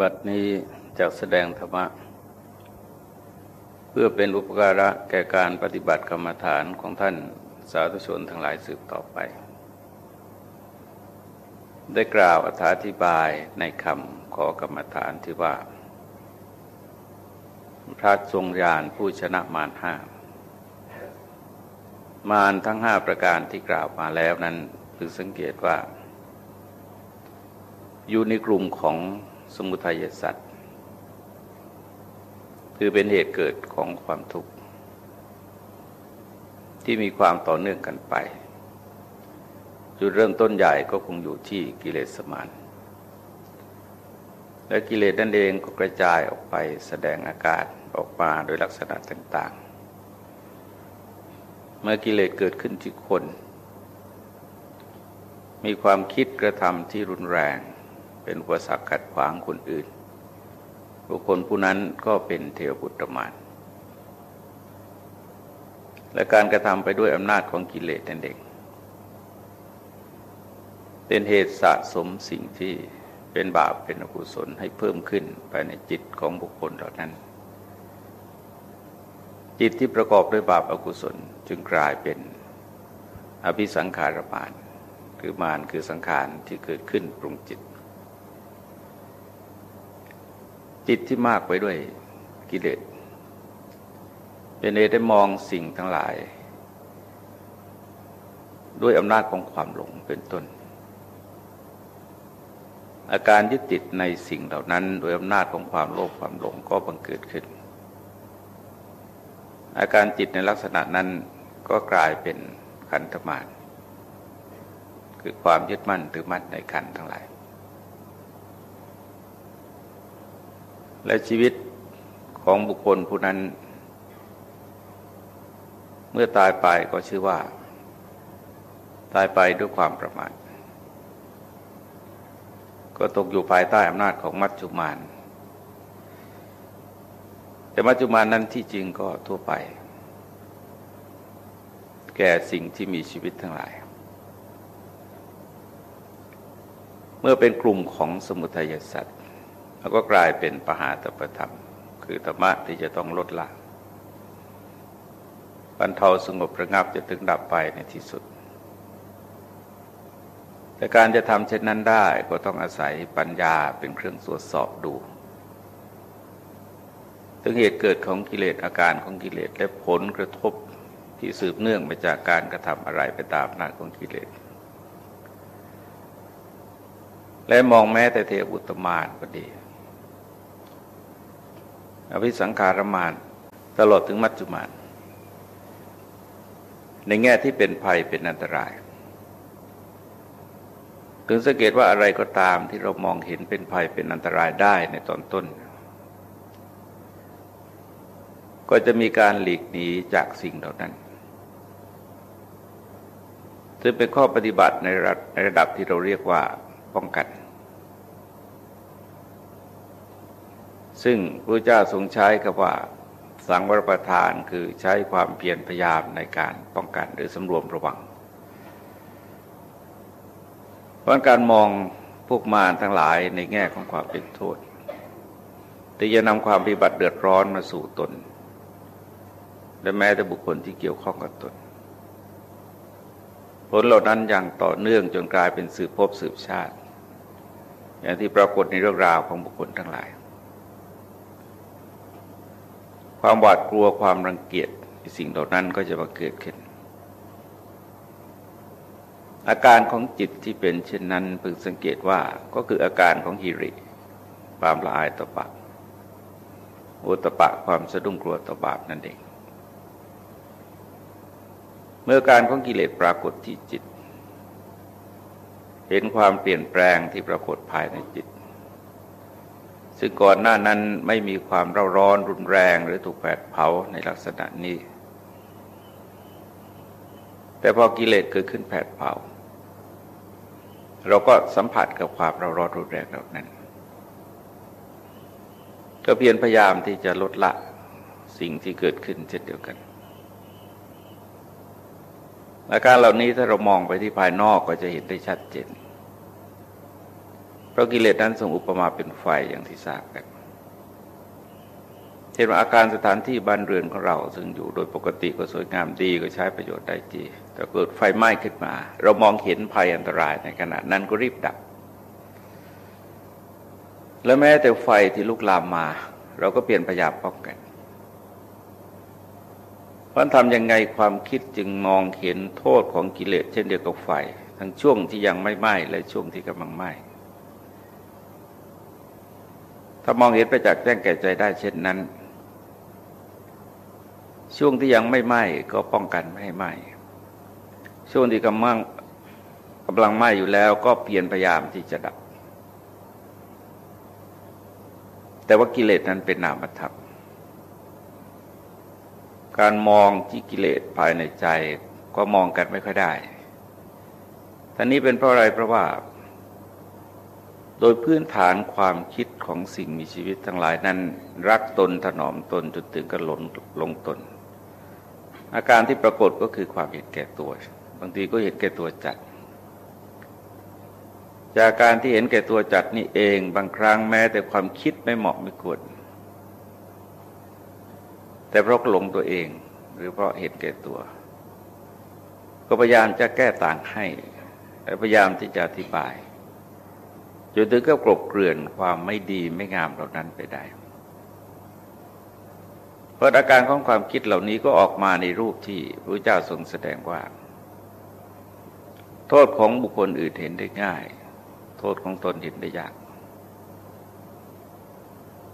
บัดนี้จากแสดงธรรมะ เพื่อเป็นอุปการะแก่การปฏิบัติกรรมฐานของท่านสาธุชนทั้งหลายสืบต่อไป ได้กล่าวอธิบายในคำขอกรรมฐานที่ว่า พระทรงญาณผู้ชนะมารห้ามารทั้งห้าประการที่กล่าวมาแล้วนั้นคือสังเกตว่า อยู่ในกลุ่มของ สมุทัยสัตว์คือเป็นเหตุเกิดของความทุกข์ ที่มีความต่อเนื่องกันไป จุดเริ่มต้นใหญ่ก็คงอยู่ที่กิเลสมานและกิเลสนั่นเองก็กระจายออกไปแสดงอาการออกมาโดยลักษณะต่าง ๆ เมื่อกิเลสเกิดขึ้นที่คน มีความคิดกระทำที่รุนแรง เป็นอุปสรรคขัดขวางคนอื่น บุคคลผู้นั้นก็เป็นเทวบุตรมานและการกระทำไปด้วยอำนาจของกิเลสนั่นเองเป็นเหตุสะสมสิ่งที่เป็นบาปเป็นอกุศลให้เพิ่มขึ้นภายในจิตของบุคคลเหล่านั้น จิตที่ประกอบด้วยบาปอากุศลจึงกลายเป็นอภิสังขารมานคือมานคือสังขารที่เกิดขึ้นปรุงจิต จิตที่มากไปด้วยกิเลสเป็นเอได้มองสิ่งทั้งหลาย ด้วยอำนาจของความหลงเป็นต้น อาการยึดติดในสิ่งเหล่านั้นโดยอำนาจของความโลภความหลงก็บังเกิดขึ้น อาการจิตในลักษณะนั้นก็กลายเป็นขันธมารคือความยึดมั่นถือมั่นในขันทั้งหลาย และชีวิตของบุคคลผู้นั้น เมื่อตายไปก็ชื่อว่า ตายไปด้วยความประมาทก็ตกอยู่ภายใต้อำนาจของมัจจุมานแต่มัจจุมานนั้นที่จริงก็ทั่วไป แก่สิ่งที่มีชีวิตทั้งหลาย เมื่อเป็นกลุ่มของสมุทัยสัตว์ แล้วก็กลายเป็นปหาตประธรรม คือธรรมะที่จะต้องลดละบรรเทาสงบระงับจะถึงดับไปในที่สุด แต่การจะทำเช่นนั้นได้ก็ต้องอาศัยปัญญาเป็นเครื่องตรวจสอบดูถึงเหตุเกิดของกิเลสอาการของกิเลสและผลกระทบที่สืบเนื่องมาจากการกระทำอะไรไปตามหน้าของกิเลส และมองแม้แต่เทวุตมานก็ดี อภิสังขารมานตลอดถึงมัจจุมานในแง่ที่เป็นภัยเป็นอันตราย ถึงสังเกตว่าอะไรก็ตามที่เรามองเห็นเป็นภัยเป็นอันตรายได้ในตอนต้น ก็จะมีการหลีกหนีจากสิ่งเหล่านั้นซึ่งเป็นข้อปฏิบัติในระดับที่เราเรียกว่าป้องกัน ซึ่งพระเจ้าทรงใช้คำว่าสังวรประทานคือใช้ความเพียรพยายามในการป้องกันหรือสำรวมระวังเพราะการมองพวกมารทั้งหลายในแง่ของความเป็นโทษที่จะนำความปฏิบัติเดือดร้อนมาสู่ตน และแม้แต่บุคคลที่เกี่ยวข้องกับตน ผลเหล่านั้นอย่างต่อเนื่องจนกลายเป็นสืบพบสืบชาติ อย่างที่ปรากฏในเรื่องราวของบุคคลทั้งหลาย ความหวาดกลัวความรังเกียจสิ่งเหล่านั้นก็จะมาเกิดขึ้น อาการของจิตที่เป็นเช่นนั้นพึงสังเกตว่าก็คืออาการของฮิริความละอายต่อบาปโอตปะความสะดุ้งกลัวต่อบาปนั่นเอง เมื่อการของกิเลสปรากฏที่จิต เห็นความเปลี่ยนแปลงที่ปรากฏภายในจิต ซึ่งก่อนหน้านั้นไม่มีความเร่าร้อนรุนแรงหรือถูกแผดเผาในลักษณะนี้ แต่พอกิเลสเกิดขึ้นแผดเผา เราก็สัมผัสกับความเร่าร้อนรุนแรงเหล่านั้น ก็เพียรพยายามที่จะลดละสิ่งที่เกิดขึ้นเช่นเดียวกันอาการเหล่านี้ถ้าเรามองไปที่ภายนอกก็จะเห็นได้ชัดเจน เพราะกิเลสนั้นทรงอุปมาเป็นไฟอย่างที่ทราบกันเช่นว่าอาการสถานที่บ้านเรือนของเรา ซึ่งอยู่โดยปกติก็สวยงามดีก็ใช้ประโยชน์ได้ดีแต่เกิดไฟไหม้ขึ้นมา เรามองเห็นภัยอันตรายในขณะนั้นก็รีบดับ และแม้แต่ไฟที่ลุกลามมา เราก็เปลี่ยนพยายามป้องกันเพราะทำยังไงความคิดจึงมองเห็นโทษของกิเลสเช่นเดียวกับไฟ ทั้งช่วงที่ยังไม่ไหม้และช่วงที่กำลังไหม้ ถ้ามองเห็นไปจากแจ้งแก่ใจได้เช่นนั้น ช่วงที่ยังไม่ไหม้ก็ป้องกันไม่ให้ไหม้ช่วงที่กำลังกำลังไหม้อยู่แล้วก็เพียรพยายามที่จะดับ แต่ว่ากิเลสนั้นเป็นนามธรรมการมองที่กิเลสภายในใจก็มองกันไม่ค่อยได้ท่านี้เป็นเพราะอะไรเพราะว่า ดยพื้นฐานความคิดของสิ่งมีชีวิตทั้งหลายนั้น รักตนถนอมตนจนถึงกับหลงลงตน อาการที่ปรากฏก็คือความเห็นแก่ตัว บางทีก็เห็นแก่ตัวจัด จากการที่เห็นแก่ตัวจัดนี่เองบางครั้งแม้แต่ความคิดไม่เหมาะไม่ควรแต่เพราะหลงตัวเอง หรือเพราะเหตุเกิดตัว ก็พยายามจะแก้ต่างให้พยายามที่จะอธิบาย จนถึงก็กลบเกลื่อนความไม่ดีไม่งามเหล่านั้นไปได้ เพราะอาการของความคิดเหล่านี้ก็ออกมาในรูปที่พระเจ้าทรงแสดงว่า โทษของบุคคลอื่นเห็นได้ง่าย โทษของตนเห็นได้ยาก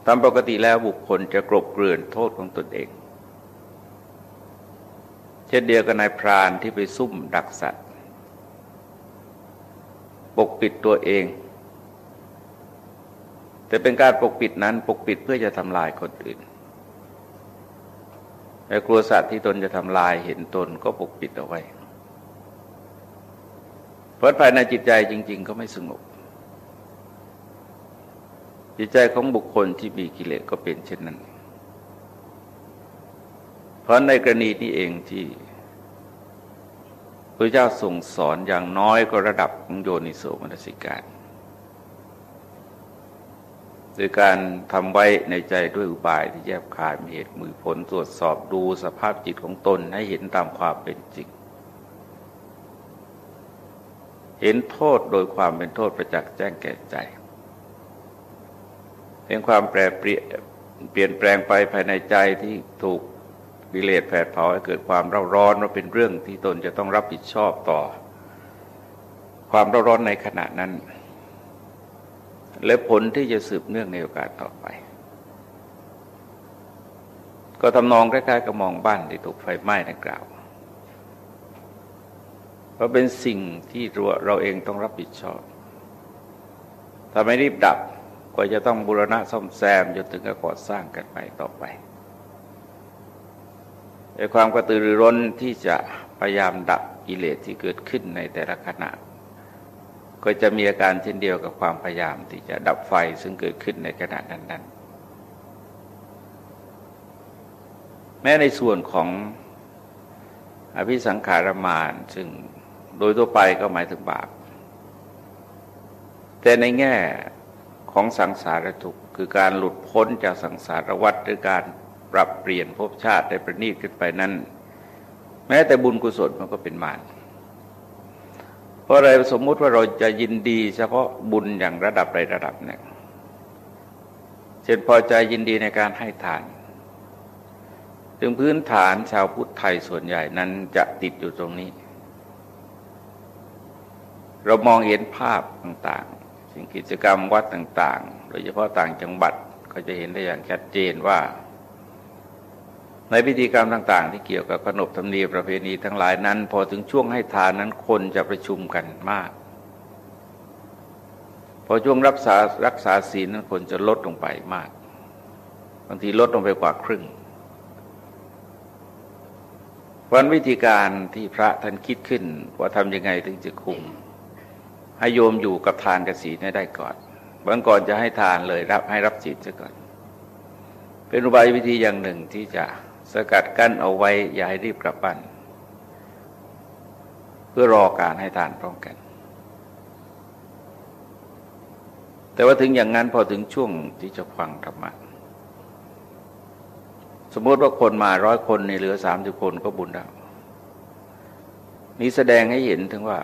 ตามปกติแล้วบุคคลจะกรบเกลื่อนโทษของตนเอง เช่นเดียวกับนายพรานที่ไปซุ่มดักสัตว์ ปกปิดตัวเอง แต่เป็นการปกปิดนั้นปกปิดเพื่อจะทำลายคนอื่นแต่กลัวสัตว์ที่ตนจะทำลายเห็นตนก็ปกปิดเอาไว้เพราะภายในจิตใจจริง ๆ ก็ไม่สงบ จิตใจของบุคคลที่มีกิเลสก็เป็นเช่นนั้น เพราะในกรณีนี้เองที่พระเจ้าส่งสอนอย่างน้อยก็ระดับของโยนิโสมนสิการ ดยการทำไว้ในใจด้วยอุบายที่แยบคายมีเหตุมือผลตรวจสอบดูสภาพจิตของตนให้เห็นตามความเป็นจริง เห็นโทษโดยความเป็นโทษประจักษ์แจ้งแก่ใจเป็นความแปรเปลี่ยนเปลี่ยนแปลงไปภายในใจที่ถูกวิเลศแผดเผาให้เกิดความเร่าร้อนว่าเป็นเรื่องที่ตนจะต้องรับผิดชอบต่อ ความเร่าร้อนในขณะนั้น และผลที่จะสืบเนื่องในโอกาสต่อไป ก็ทำนองใกล้ๆกับมองบ้านที่ถูกไฟไหม้ดังกล่าวเพราะเป็นสิ่งที่เราเองต้องรับผิดชอบถ้าไม่รีบดับก็จะต้องบูรณะซ่อมแซมจนถึงกับก่อสร้างกันไปต่อไปในความกระตือรือร้นที่จะพยายามดับกิเลสที่เกิดขึ้นในแต่ละขณะ ก็จะมีอาการเช่นเดียวกับความพยายามที่จะดับไฟซึ่งเกิดขึ้นในขณะนั้น ๆ แม้ในส่วนของอภิสังขารมานซึ่งโดยทั่วไปก็หมายถึงบาป แต่ในแง่ของสังสารทุกข์คือการหลุดพ้นจากสังสารวัฏหรือการปรับเปลี่ยนภพชาติได้ประณีตขึ้นไปนั้น แม้แต่บุญกุศลมันก็เป็นมาร ราะอะไรสมมุติว่าเราจะยินดี เฉพาะบุญอย่างระดับใดระดับหนึ่งเช่นพอใจยินดีในการให้ทานถึงพื้นฐานชาวพุทธไทยส่วนใหญ่นั้นจะติดอยู่ตรงนี้ เรามองเห็นภาพต่างๆ สิ่งกิจกรรมวัดต่าง ๆ โดยเฉพาะต่างจังหวัดก็จะเห็นได้อย่างชัดเจนว่า ในพิธีกรรมต่าง ๆ ที่เกี่ยวกับขนบธรรมเนียมประเพณีทั้งหลายนั้น พอถึงช่วงให้ทานนั้นคนจะประชุมกันมาก พอช่วงรักษารักษาศีลนั้นคนจะลดลงไปมาก บางทีลดลงไปกว่าครึ่งวันวิธีการที่พระท่านคิดขึ้น ว่าทำยังไงถึงจะคุม ให้โยมอยู่กับทานกับศีลได้ก่อนบางก่อนจะให้ทานเลยรับให้รับศีลซะก่อน เป็นอุบายวิธีอย่างหนึ่งที่จะ สกัดกั้นเอาไว้อย่าให้รีบกลับบ้านเพื่อรอการให้ทานพร้อมกัน แต่ว่าถึงอย่างนั้นพอถึงช่วงที่จะฟังธรรมะสมมติว่าคนมาร้อยคนในเหลือสามสิบคนก็บุญแล้วนี้แสดงให้เห็นถึงว่า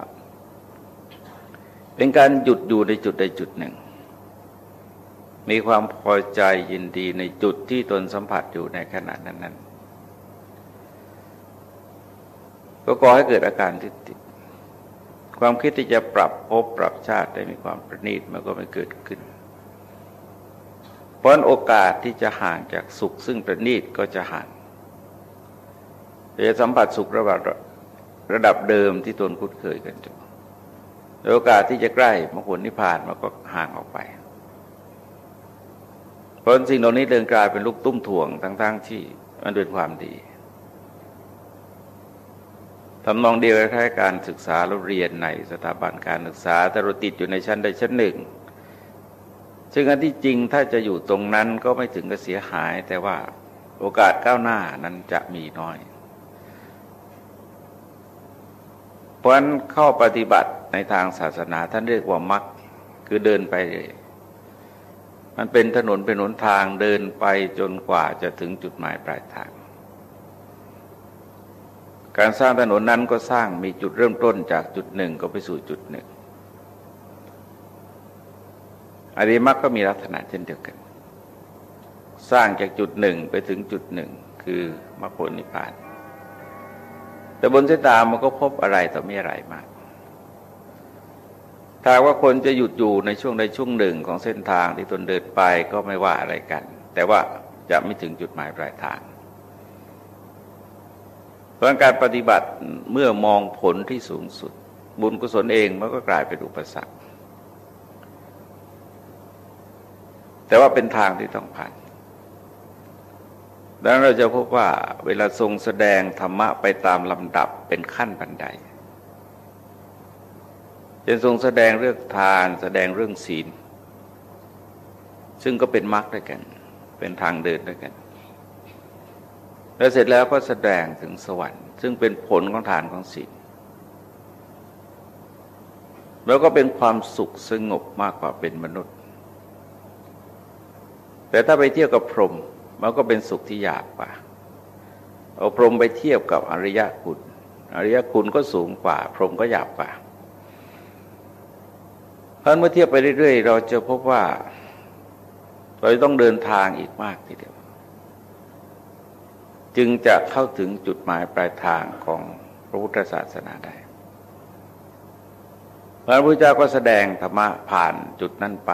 เป็นการหยุดอยู่ในจุดใดจุดหนึ่ง มีความพอใจยินดีในจุดที่ตนสัมผัสอยู่ในขณะนั้นนั้น ก็ก่อให้เกิดอาการที่ติดความคิดที่จะปรับภพปรับชาติได้มีความประณีตมันก็ไม่เกิดขึ้น เพราะโอกาสที่จะห่างจากสุขซึ่งประณีตก็จะห่างจะสัมผัสสุขระดับระดับเดิมที่ตนคุ้นเคยกันอยู่โอกาสที่จะใกล้มรรคผลนิพพานมันก็ห่างออกไป เพราะสิ่งเหล่านี้เดินกลายเป็นลูกตุ้มถ่วงทั้งๆทที่มันเป็นความดี ทำนองเดียวกับการศึกษาเราเรียนในสถาบันการศึกษาแต่เราติดอยู่ในชั้นใดชั้นหนึ่ง ซึ่งอันที่จริงถ้าจะอยู่ตรงนั้นก็ไม่ถึงกับเสียหาย แต่ว่าโอกาสก้าวหน้านั้นจะมีน้อย เพราะฉะนั้นเข้าปฏิบัติในทางศาสนาท่านเรียกว่ามักคือเดินไปเลยมันเป็นถนนเป็นหนทางเดินไปจนกว่าจะถึงจุดหมายปลายทาง การสร้างถนนนั้นก็สร้างมีจุดเริ่มต้นจากจุดหนึ่งก็ไปสู่จุดหนึ่งอริมักก็มีลักษณะเช่นเดียวกัน สร้างจากจุดหนึ่งไปถึงจุดหนึ่งคือมรรคผลนิพพาน แต่บนเส้นทางมันก็พบอะไรต่อมีอะไรมากถ้าว่าคนจะหยุดอยู่ในช่วงใดช่วงหนึ่งของเส้นทางที่ตนเดินไปก็ไม่ว่าอะไรกัน แต่ว่าจะไม่ถึงจุดหมายปลายทาง เพราะการปฏิบัติเมื่อมองผลที่สูงสุด บุญกุศลเองมันก็กลายเป็นอุปสรรค แต่ว่าเป็นทางที่ต้องผ่านดังนั้นเราจะพบว่าเวลาทรงแสดงธรรมะไปตามลำดับเป็นขั้นบันไดจะทรงแสดงเรื่องทานแสดงเรื่องศีล ซึ่งก็เป็นมรรคด้วยกัน เป็นทางเดินด้วยกัน แล้วเสร็จแล้วก็แสดงถึงสวรรค์ ซึ่งเป็นผลของฐานของศีลแล้วก็เป็นความสุขสงบมากกว่าเป็นมนุษย์ แต่ถ้าไปเทียบกับพรหมมันก็เป็นสุขที่ยากกว่าเอาพรหมไปเทียบกับอริยคุณ อริยคุณก็สูงกว่า พรหมก็หยากกว่าเพราะเมื่อเทียบไปเรื่อยๆ เราจะพบว่า เราต้องเดินทางอีกมากทีเดียว จึงจะเข้าถึงจุดหมายปลายทางของพระพุทธศาสนาได้พระพุทธเจ้าก็แสดงธรรมะผ่านจุดนั้นไป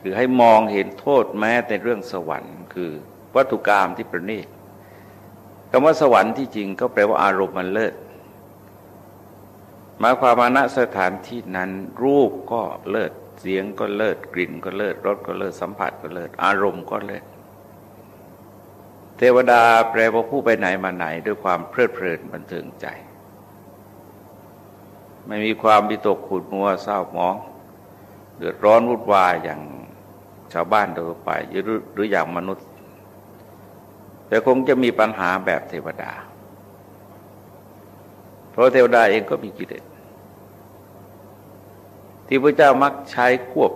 คือให้มองเห็นโทษแม้แต่เรื่องสวรรค์คือวัตถุกรรมที่ประณีตคำว่าสวรรค์ที่จริงก็แปลว่าอารมณ์มันเลิศหมายความว่าณสถานที่นั้นรูปก็เลิศเสียงก็เลิศกลิ่นก็เลิศรสก็เลิศสัมผัสก็เลิศอารมณ์ก็เลิศ เทวดาแปลว่าผู้ไปไหนมาไหนด้วยความเพลิดเพลินบันเทิงใจ ไม่มีความบิตกขุดมัวเศร้าหมอง เดือดร้อนวุ่นวายอย่างชาวบ้านโดยไปหรืออย่างมนุษย์ แต่คงจะมีปัญหาแบบเทวดา เพราะเทวดาเองก็มีกิเลสที่พระเจ้ามักใช้ควบ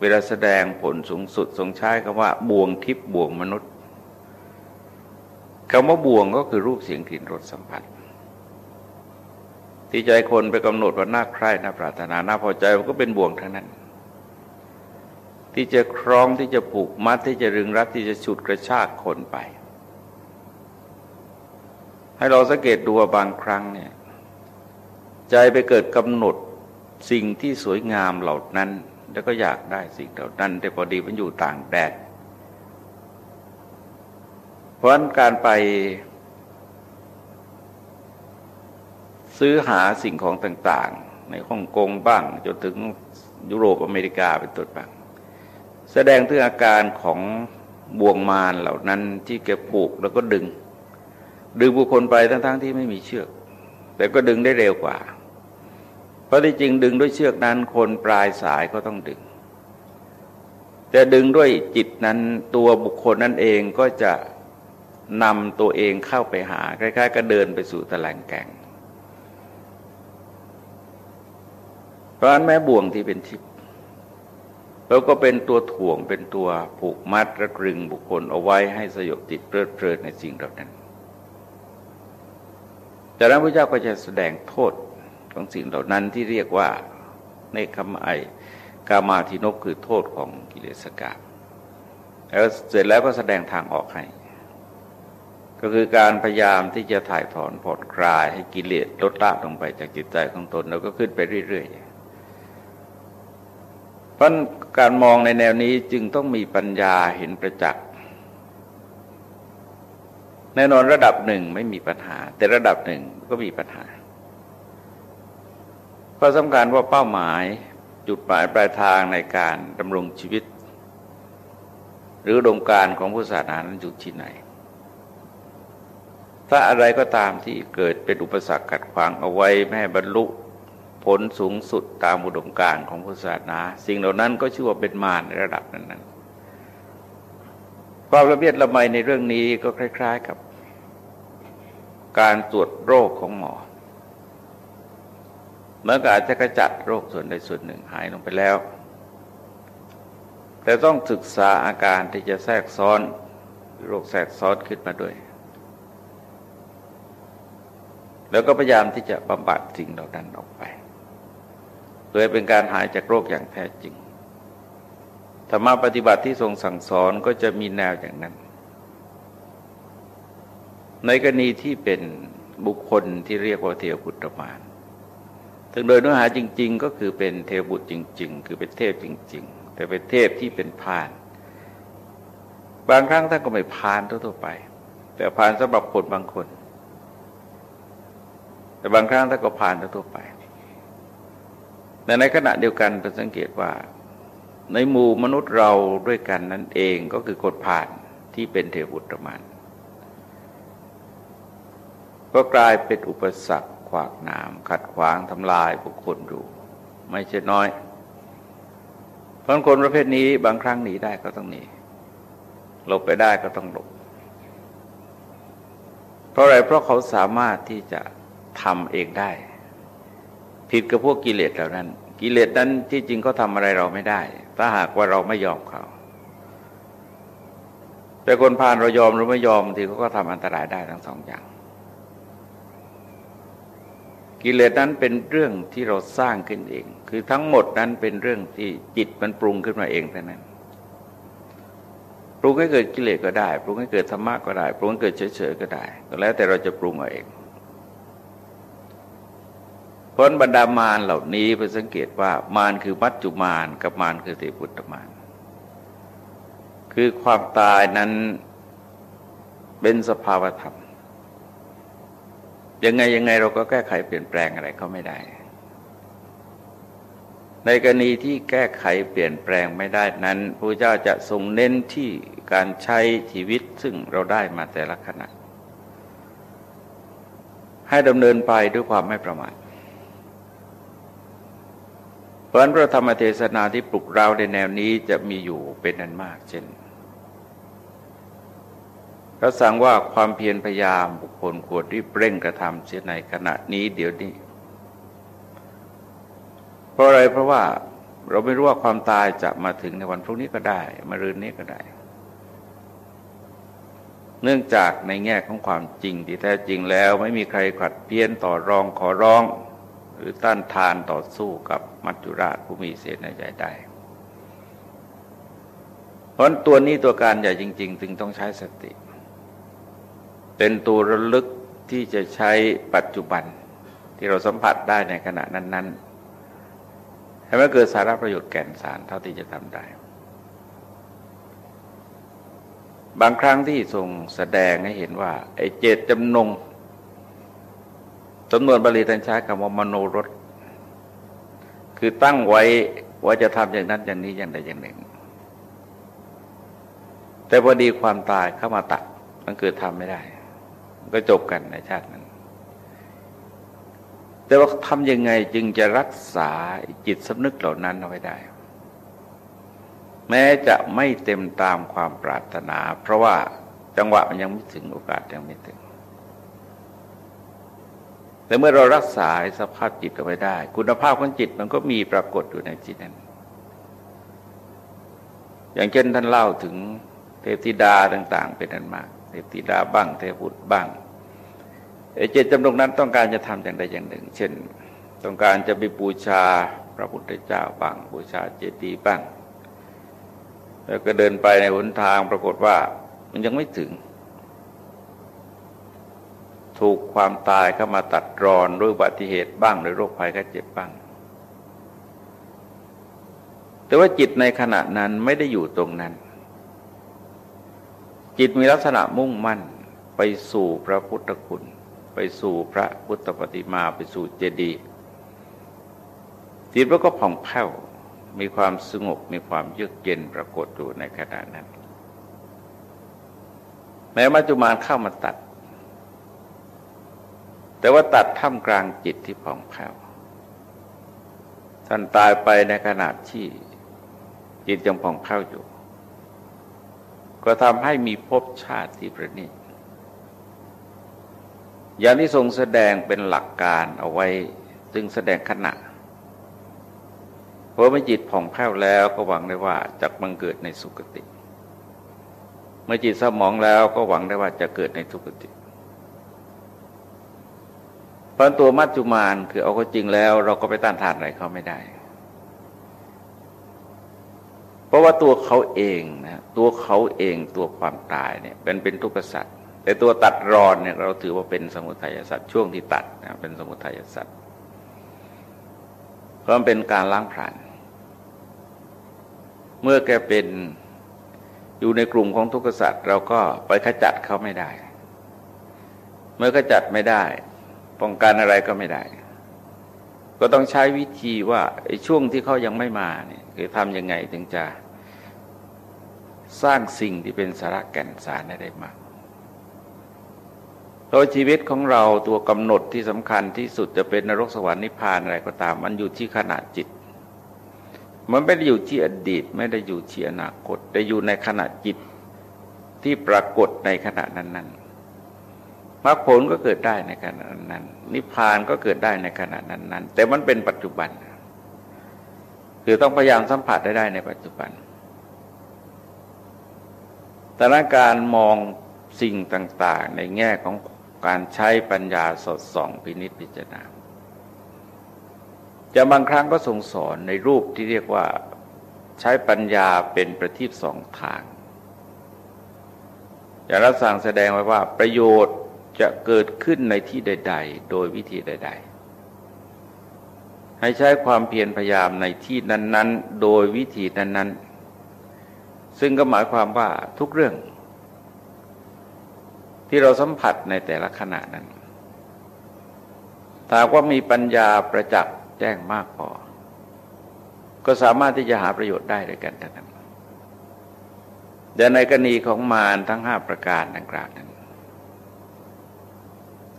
เวลาแสดงผลสูงสุดทรงใช้คำว่าบ่วงทิพย์บ่วงมนุษย์ คำว่าบ่วงก็คือรูปเสียงกลิ่นรสสัมผัส ที่ใจคนไปกำหนดว่าน่าใคร่น่าปรารถนาน่าพอใจมันก็เป็นบ่วงทั้งนั้น ที่จะคล้องที่จะผูกมัดที่จะรึงรัดที่จะฉุดกระชากคนไป ให้เราสังเกตดูว่าบางครั้งเนี่ยใจไปเกิดกำหนดสิ่งที่สวยงามเหล่านั้น แล้วก็อยากได้สิ่งเหล่านั้น แต่พอดีมันอยู่ต่างแดน เพราะการไปซื้อหาสิ่งของต่างๆ ในฮ่องกงบ้างจนถึงยุโรปอเมริกาเป็นต้นบ้าง แสดงถึงอาการของบ่วงมารเหล่านั้นที่เก็บผูกแล้วก็ดึง ดึงบุคคลไปทั้งๆทที่ไม่มีเชือก แต่ก็ดึงได้เร็วกว่า เพราะที่จริงดึงด้วยเชือกนั้นคนปลายสายก็ต้องดึง แต่ดึงด้วยจิตนั้นตัวบุคคลนั่นเองก็จะ นำตัวเองเข้าไปหาคล้ายๆก็เดินไปสู่ตะแลงแกงเพราะนั้นแม้บ่วงที่เป็นทิพย์แล้วก็เป็นตัวถ่วงเป็นตัวผูกมัดระกรึงบุคคลเอาไว้ให้สยบติดเพลิดเพลินในสิ่งเหล่านั้นจากนั้นพระเจ้าก็จะแสดงโทษของสิ่งเหล่านั้นที่เรียกว่าในคำไอกามาทินกคือโทษของกิเลสกรรมแล้วเสร็จแล้วก็แสดงทางออกให้ ก็คือการพยายามที่จะถ่ายถอนผ่อนคลายให้กิเลสลดละลงไปจากจิตใจของตนแล้วก็ขึ้นไปเรื่อยๆ เพราะการมองในแนวนี้จึงต้องมีปัญญาเห็นประจักษ์แน่นอนระดับหนึ่งไม่มีปัญหา แต่ระดับหนึ่งก็มีปัญหา เพราะสำคัญว่าเป้าหมายจุดหมายปลายทางในการดำรงชีวิต หรือดงการของพุทธศาสนานั้นอยู่ที่ไหน ถ้าอะไรก็ตามที่เกิดเป็นอุปสรรคขัดขวางเอาไว้ไม่ให้บรรลุผลสูงสุดตามอุดมการของพุทธศาสนา สิ่งเหล่านั้นก็ชื่อว่าเป็นมารในระดับนั้นๆความระเบียดระไมในเรื่องนี้ก็คล้าย ๆ กับ การตรวจโรคของหมอเมันก็อาจจะกระจัดโรคส่วนใดส่วนหนึ่งหายลงไปแล้ว แต่ต้องศึกษาอาการที่จะแทรกซ้อนโรคแทรกซ้อนขึ้นมาด้วย แล้วก็พยายามที่จะบำบัดสิ่งเหล่านั้นออกไปเพื่อเป็นการหายจากโรคอย่างแท้จริงธรรมะปฏิบัติที่ทรงสั่งสอนก็จะมีแนวอย่างนั้น ในกรณีที่เป็นบุคคลที่เรียกว่าเทวพุทธมารถึงโดยเนื้อหาจริง ๆ ก็คือเป็นเทวบุตรจริง ๆ คือเป็นเทพจริง ๆ แต่เป็นเทพที่เป็นพาน บางครั้งท่านก็ไม่พานทั่วๆไป แต่พานสำหรับคนบางคน แต่บางครั้งท่าก็พานทั่วไป แต่ในขณะเดียวกันเป็นสังเกตว่า ในหมู่มนุษย์เราด้วยกันนั่นเองก็คือกฎผ่านที่เป็นเทวุตรมานก็กลายเป็นอุปสรรคขวากหนามขัดขวางทำลายบุคคลอยู่ ไม่ใช่น้อยเพราะคนประเภทนี้บางครั้งหนีได้ก็ต้องหนีหลบไปได้ก็ต้องหลบ เพราะอะไรเพราะเขาสามารถที่จะ ทำเองได้ ผิดกับพวกกิเลสเหล่านั้น กิเลสนั้นที่จริงเขาทำอะไรเราไม่ได้ ถ้าหากว่าเราไม่ยอมเขา แต่คนพานเรายอมหรือไม่ยอมทีเขาก็ทำอันตรายได้ทั้งสองอย่าง กิเลสนั้นเป็นเรื่องที่เราสร้างขึ้นเอง คือทั้งหมดนั้นเป็นเรื่องที่จิตมันปรุงขึ้นมาเองเท่านั้นปรุงให้เกิดกิเลสก็ได้ ปรุงให้เกิดธรรมะก็ได้ ปรุงให้เกิดเฉยๆก็ได้ก็แล้วแต่เราจะปรุงเอาเอง พราะบรรดามารเหล่านี้ไปสังเกตว่ามารคือมัจจุมารกับมารคือเทพุตตมารคือความตายนั้นเป็นสภาวธรรม ยังไงยังไงเราก็แก้ไขเปลี่ยนแปลงอะไรเขาไม่ได้ ในกรณีที่แก้ไขเปลี่ยนแปลงไม่ได้นั้นพระเจ้าจะทรงเน้นที่การใช้ชีวิตซึ่งเราได้มาแต่ละขณะ ให้ดำเนินไปด้วยความไม่ประมาท เพราะนั้นพระธรรมเทศนาที่ปลุกเราในแนวนี้จะมีอยู่เป็นนันมาก เช่นพระสั่งว่าความเพียรพยายามบุคคลควรรีบเร่งกระทำเสียในขณะนี้เดี๋ยวนี้ เพราะอะไรเพราะว่าเราไม่รู้ว่าความตายจะมาถึงในวันพรุ่งนี้ก็ได้มารืนนี้ก็ได้ เนื่องจากในแง่ของความจริงที่แท้จริงแล้ว ไม่มีใครขัดเพี้ยนต่อรองขอร้อง หรือต้านทานต่อสู้กับมัจจุราชผู้มีเศษในใจได้ เพราะตัวนี้ตัวการใหญ่จริง ๆ จึงต้องใช้สติ เป็นตัวระลึกที่จะใช้ปัจจุบันที่เราสัมผัสได้ในขณะนั้น ๆ ให้มันเกิดสาระประโยชน์แก่นสารเท่าที่จะทำได้ บางครั้งที่ทรงแสดงให้เห็นว่า ไอ้เจตจำนง จำนวนบาลีท่านใช้คำว่ามโนรสคือตั้งไว้ว่าจะทำอย่างนั้นอย่างนี้อย่างใดอย่างหนึ่ง แต่พอดีความตายเข้ามาตัดมันเกิดทำไม่ได้ ก็จบกันในชาตินั้น แต่ว่าทำยังไงจึงจะรักษาจิตสำนึกเหล่านั้นเอาไว้ได้ แม้จะไม่เต็มตามความปรารถนา เพราะว่าจังหวะมันยังไม่ถึงโอกาสยังไม่ถึง แต่เมื่อเรารักษาสภาพจิตเอาไว้ได้ คุณภาพของจิตมันก็มีปรากฏอยู่ในจิตนั้น อย่างเช่นท่านเล่าถึงเทพธิดาต่าง ๆ เป็นอันมาก เทพธิดาบ้าง เทพบุตรบ้างเจตจำนงนั้นต้องการจะทำอย่างใดอย่างหนึ่ง เช่น ต้องการจะไปบูชาพระพุทธเจ้าบ้างบูชาเจดีย์บ้าง แล้วก็เดินไปในหนทางปรากฏว่ามันยังไม่ถึง ถูกความตายเข้ามาตัดรอนด้วยอุบัติเหตุบ้างหรือโรคภัยแค่เจ็บบ้าง แต่ว่าจิตในขณะนั้นไม่ได้อยู่ตรงนั้น จิตมีลักษณะมุ่งมั่นไปสู่พระพุทธคุณ ไปสู่พระพุทธปฏิมาไปสู่เจดีย์จิตมันก็ผ่องแผ้วมีความสงบมีความเยือกเย็นปรากฏอยู่ในขณะนั้น แม้มัจจุมานเข้ามาตัด แต่ว่าตัดท่ามกลางจิตที่ผ่องแผ้วท่านตายไปในขณะที่จิตยังผ่องแผ้วอยู่ ก็ทำให้มีภพชาติที่ประณีตอย่างที่ทรงแสดงเป็นหลักการเอาไว้จึงแสดงขณะเพอเมื่อจิตผ่องแผ้วแล้วก็หวังได้ว่าจะบังเกิดในสุคติ เมื่อจิตสมองแล้วก็หวังได้ว่าจะเกิดในทุกติ เพราะตัวมัจจุมานคือเอาก็จริงแล้ว เราก็ไปต้านทานอะไรเขาไม่ได้ เพราะว่าตัวเขาเองนะตัวเขาเองตัวความตายเนี่ยเป็นเป็นทุกข์สัตว์แต่ตัวตัดรอนเนี่ยเราถือว่าเป็นสมุทัยสัตว์ช่วงที่ตัดนะเป็นสมุทัยสัตว์เพราะมันเป็นการล้างผลาญเมื่อแกเป็นอยู่ในกลุ่มของทุกขสัตว์เราก็ไปขจัดเขาไม่ได้ เมื่อขจัดไม่ได้ ป้องกันอะไรก็ไม่ได้ ก็ต้องใช้วิธีว่าไอ้ช่วงที่เขายังไม่มาเนี่ยคือทำยังไงถึงจะสร้างสิ่งที่เป็นสาระแก่นสารได้มากเพราะชีวิตของเราตัวกำหนดที่สำคัญที่สุดจะเป็นนรกสวรรค์นิพพานอะไรก็ตาม มันอยู่ที่ขนาดจิต มันไม่ได้อยู่ที่อดีต ไม่ได้อยู่ที่อนาคต แต่อยู่ในขณะจิตที่ปรากฏในขณะนั้นๆ มรรคผลก็เกิดได้ในขณะนั้น นิพพานก็เกิดได้ในขณะนั้นๆแต่มันเป็นปัจจุบัน คือต้องพยายามสัมผัสได้ได้ในปัจจุบันแต่ละการมองสิ่งต่าง ๆ ในแง่ของการใช้ปัญญาสดส่องพินิจพิจารณาจะบางครั้งก็ทรงสอนในรูปที่เรียกว่าใช้ปัญญาเป็นประทีปสองทางอย่างรับสั่งแสดงไว้ว่าประโยชน์ จะเกิดขึ้นในที่ใด ๆ โดยวิธีใด ๆ ให้ใช้ความเพียรพยายามในที่นั้น ๆ โดยวิธีนั้น ๆ ซึ่งก็หมายความว่าทุกเรื่อง ที่เราสัมผัสในแต่ละขณะนั้นถ้าว่ามีปัญญาประจักษ์แจ้งมากพอ ก็สามารถที่จะหาประโยชน์ได้ด้วยกันทั้งนั้นแต่ในกรณีของมารทั้งห้าประการดังกล่าวนั้น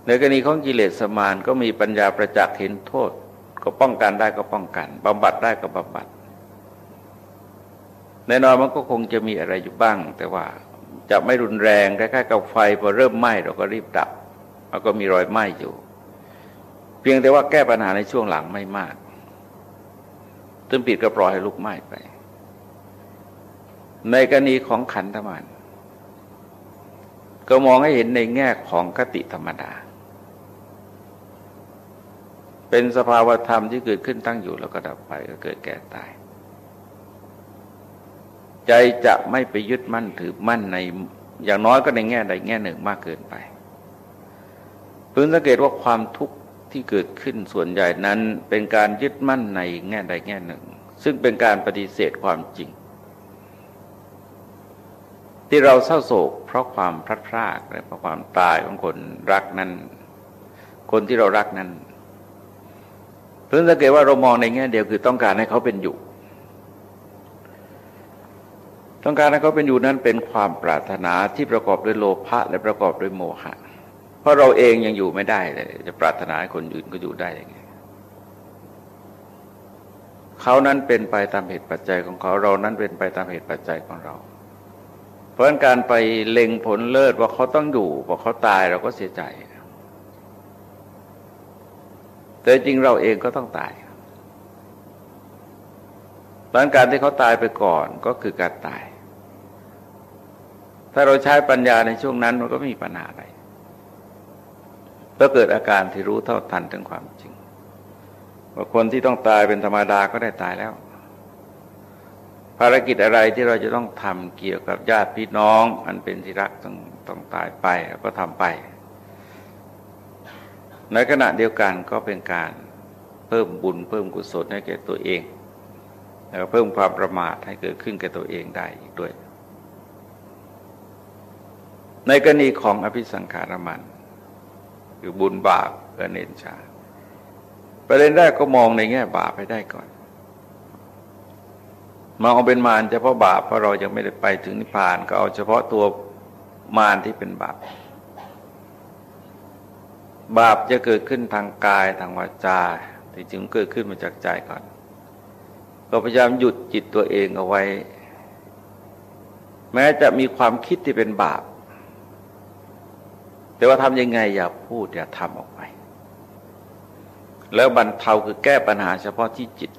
ในกรณีของกิเลสสมารก็มีปัญญาประจักษ์เห็นโทษ ก็ป้องกันได้ก็ป้องกันบำบัดได้ก็บำบัดแน่นอนมันก็คงจะมีอะไรอยู่บ้าง แต่ว่าจะไม่รุนแรงคล้ายๆกับไฟพอเริ่มไหม้เราก็รีบดับแล้วก็มีรอยไหม้อยู่ เพียงแต่ว่าแก้ปัญหาในช่วงหลังไม่มากตึงปิดก็ปล่อยให้ลุกไหม้ไป ในกรณีของขันธมานก็มองให้เห็นในแง่ของคติธรรมดา เป็นสภาวธรรมที่เกิดขึ้นตั้งอยู่แล้วก็ดับไปก็เกิดแก่ตาย ใจจะไม่ไปยึดมั่นถือมั่นในอย่างน้อยก็ในแง่ใดแง่หนึ่งมากเกินไปพึงสังเกตว่าความทุกข์ที่เกิดขึ้นส่วนใหญ่นั้นเป็นการยึดมั่นในแง่ใดแง่หนึ่ง ซึ่งเป็นการปฏิเสธความจริง ที่เราเศร้าโศก เพราะความพลัดพรากและเพราะความตายของคนรักนั้น คนที่เรารักนั้น เพิ่งสังเกตว่าเรามองในแง่เดียวคือต้องการให้เขาเป็นอยู่ ต้องการให้เขาเป็นอยู่นั้นเป็นความปรารถนาที่ประกอบด้วยโลภะและประกอบด้วยโมหะ เพราะเราเองยังอยู่ไม่ได้เลยจะปรารถนาให้คนอื่นก็อยู่ได้ยังไงเขานั้นเป็นไปตามเหตุปัจจัยของเขาเรานั้นเป็นไปตามเหตุปัจจัยของเรา เพราะการไปเล็งผลเลิศว่าเขาต้องอยู่พอเขาตายเราก็เสียใจ แต่จริงเราเองก็ต้องตายหลังการที่เขาตายไปก่อนก็คือการตาย ถ้าเราใช้ปัญญาในช่วงนั้นมันก็ไม่มีปัญหาอะไรก็เกิดอาการที่รู้เท่าทันถึงความจริง ว่าคนที่ต้องตายเป็นธรรมดาก็ได้ตายแล้ว ภารกิจอะไรที่เราจะต้องทำเกี่ยวกับญาติพี่น้อง อันเป็นที่รักต้องต้องตายไปก็ทำไป ในขณะเดียวกันก็เป็นการเพิ่มบุญเพิ่มกุศลให้แก่ตัวเองแล้วเพิ่มความประมาทให้เกิดขึ้นแก่ตัวเองได้อีกด้วย ในกรณีของอภิสังขารมันคือบุญบาปกเนนชา ประเด็นแรกก็มองในแง่บาปไปได้ก่อนมองเอาเป็นมารเฉพาะบาปเพราะเรายังไม่ได้ไปถึงนิพพาน ก็เอาเฉพาะตัวมารที่เป็นบาป บาปจะเกิดขึ้นทางกายทางวาจาที่จริงเกิดขึ้นมาจากใจก่อน ก็พยายามหยุดจิตตัวเองเอาไว้ แม้จะมีความคิดที่เป็นบาป แต่ว่าทำยังไงอย่าพูดอย่าทำออกไปแล้วบรรเทาคือแก้ปัญหาเฉพาะที่จิต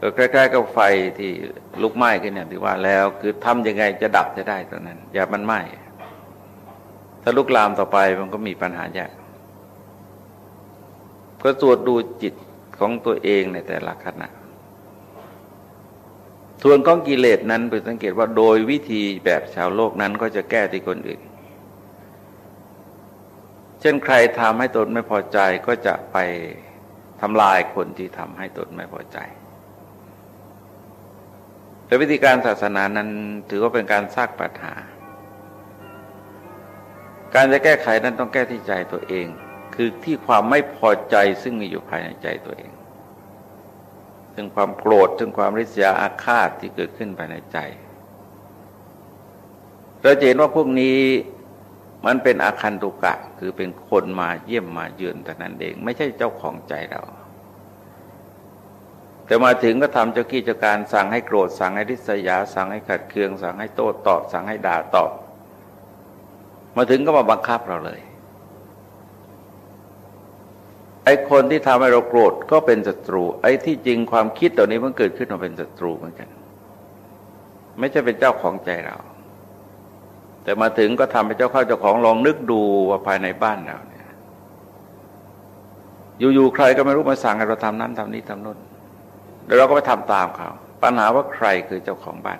ก็ใกล้ๆกับไฟที่ลุกไหม้ขึ้นอย่างที่ว่าแล้ว คือทำยังไงจะดับจะได้ตอนนั้น อย่ามันไหม้ถ้าลุกลามต่อไปมันก็มีปัญหาใหญ่ ก็ตรวจดูจิตของตัวเองในแต่ละขณะส่วนของกิเลสนั้นไปสังเกตว่าโดยวิธีแบบชาวโลกนั้นก็จะแก้ที่คนอื่น เช่นใครทำให้ตนไม่พอใจก็จะไปทำลายคนที่ทำให้ตนไม่พอใจ แต่วิธีการศาสนานั้นถือว่าเป็นการสร้างปัญหา การจะแก้ไขนั้นต้องแก้ที่ใจตัวเอง คือที่ความไม่พอใจซึ่งมีอยู่ภายในใจตัวเองถึงความโกรธถึงความริษยาอาฆาตที่เกิดขึ้นภายในใจ เราเห็นว่าพวกนี้มันเป็นอาคันตุกะ คือเป็นคนมาเยี่ยมมาเยือนแต่นั้นเอง ไม่ใช่เจ้าของใจเรา แต่มาถึงก็ทำเจ้ากี้เจ้าการสั่งให้โกรธ สั่งให้ริษยา สั่งให้ขัดเคือง สั่งให้โต้ตอบ สั่งให้ด่าตอบ มาถึงก็มาบังคับเราเลย ไอ้คนที่ทำให้เราโกรธก็เป็นศัตรู ไอ้ที่จริงความคิดตัวนี้มันเกิดขึ้นมาเป็นศัตรูเหมือนกัน ไม่ใช่เป็นเจ้าของใจเรา แต่มาถึงก็ทำให้เจ้าข้าเจ้าของลองนึกดูว่าภายในบ้านเราเนี่ย อยู่ๆใครก็ไม่รู้มาสั่งให้เราทำนั้นทำนี้ทำนู้นแล้วเราก็ไปทำตามเขา ปัญหาว่าใครคือเจ้าของบ้าน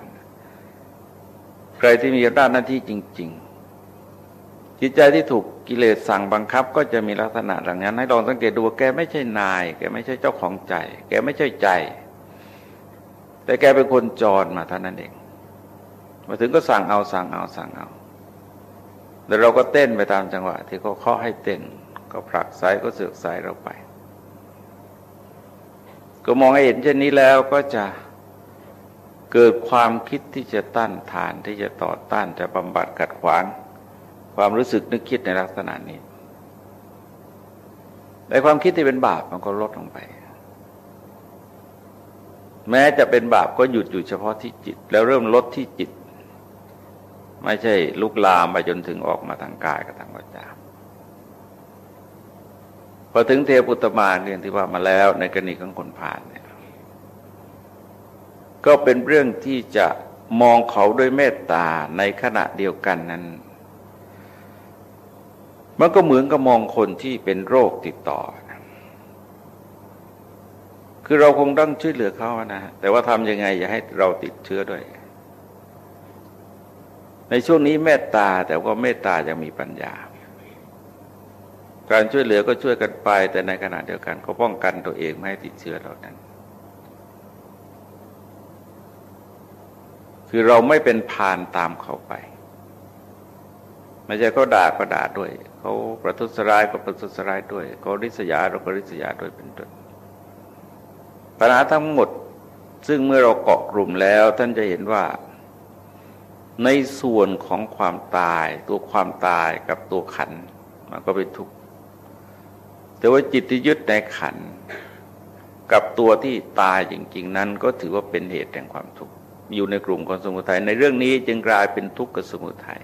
ใครที่มีด้านหน้าที่จริง ๆ จิตใจที่ถูก กิเลสสั่งบังคับก็จะมีลักษณะอย่างนั้น ให้ลองสังเกตดูว่าแกไม่ใช่นาย แกไม่ใช่เจ้าของใจ แกไม่ใช่ใจ แต่แกเป็นคนจรมาเท่านั้นเองมาถึงก็สั่งเอาสั่งเอาสั่งเอาแล้วเราก็เต้นไปตามจังหวะ ที่เขาเคาะให้เต้น ก็ผลักสายก็เสือกสายเราไป ก็มองให้เห็นเช่นนี้แล้วก็จะเกิดความคิดที่จะต้านทานที่จะต่อต้านจะบำบัดกัดขวาง ความรู้สึกนึกคิดในลักษณะนี้ในความคิดที่เป็นบาปมันก็ลดลงไป แม้จะเป็นบาปก็หยุดอยู่เฉพาะที่จิต แล้วเริ่มลดที่จิต ไม่ใช่ลุกลามไปจนถึงออกมาทางกายกับทางวาจาพอถึงเทพุตมาเรื่องที่ว่ามาแล้วในกรณีของคนผ่านเนี่ยก็เป็นเรื่องที่จะมองเขาด้วยเมตตาในขณะเดียวกันนั้น มันก็เหมือนกับมองคนที่เป็นโรคติดต่อ คือเราคงต้องช่วยเหลือเขานะแต่ว่าทำยังไง อย่าให้เราติดเชื้อด้วย ในช่วงนี้เมตตาแต่ว่าเมตตายังมีปัญญา การช่วยเหลือก็ช่วยกันไป แต่ในขณะเดียวกัน ก็ป้องกันตัวเองไม่ให้ติดเชื้อเหล่านั้น คือเราไม่เป็นพานตามเขาไปไม่ใช่เขาด่าก็ด่าด้วย เขาประทุษร้ายก็ประทุษร้ายด้วยเขาริษยาเราก็ริษยาด้วยเป็นต้นปัญหาทั้งหมดซึ่งเมื่อเราเกาะกลุ่มแล้ว ท่านจะเห็นว่า ในส่วนของความตาย ตัวความตายกับตัวขัน มันก็เป็นทุกข์แต่ว่าจิตที่ยึดในขัน กับตัวที่ตายจริง ๆ นั้นก็ถือว่าเป็นเหตุแห่งความทุกข์อยู่ในกลุ่มของสมุทัยในเรื่องนี้จึงกลายเป็นทุกข์กับสมุทัย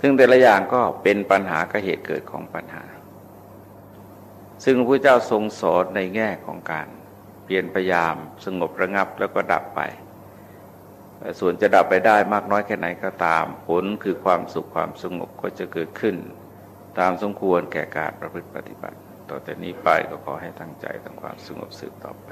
ซึ่งแต่ละอย่างก็เป็นปัญหากับเหตุเกิดของปัญหา ซึ่งพระเจ้าทรงสอนในแง่ของการพียรพยายามสงบระงับแล้วก็ดับไป ส่วนจะดับไปได้มากน้อยแค่ไหนก็ตาม ผลคือความสุขความสงบก็จะเกิดขึ้น ตามสมควรแก่การประพฤติปฏิบัติ ต่อแต่นี้ไปก็ขอให้ตั้งใจทำความสงบสืบต่อไป